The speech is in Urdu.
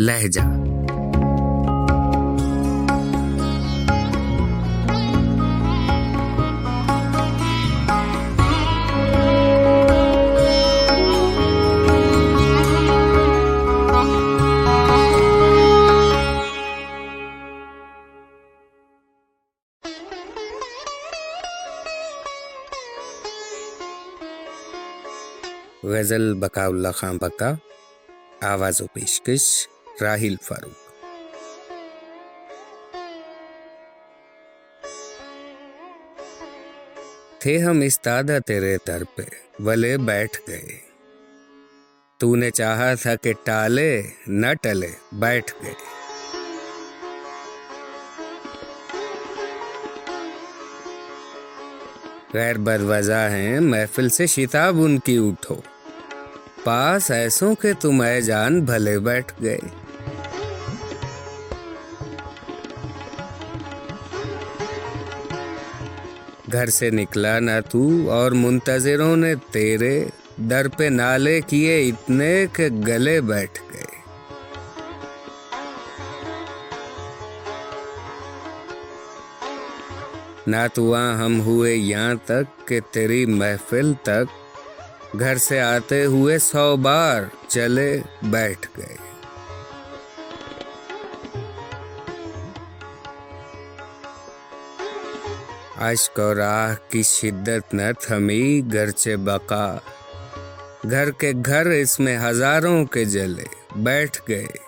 لہجہ۔ غزل بقا اللہ خان بکا آواز و پیشکش۔ راہیل فاروق۔ تھے ہم استادہ تیرے در پہ ولے بیٹھ گئے۔ تو نے چاہا تھا کہ ٹالے، نہ ٹلے، بیٹھ گئے۔ غیر بدوزہ ہیں، محفل سے شتاب ان کی اٹھو۔ پاس ایسوں کہ تم اے جان، بھلے بیٹھ گئے۔ گھر سے نکلا نہ تو، اور منتظروں نے تیرے در پہ نالے کیے اتنے کہ گلے بیٹھ گئے۔ نہ تو ہم ہوئے یہاں تک کہ تیری محفل تک گھر سے آتے ہوئے سو بار چلے بیٹھ گئے۔ اشک اور راہ کی شدت نہ تھمی گرچہ بقا۔ گھر کے گھر اس میں ہزاروں کے جلے بیٹھ گئے۔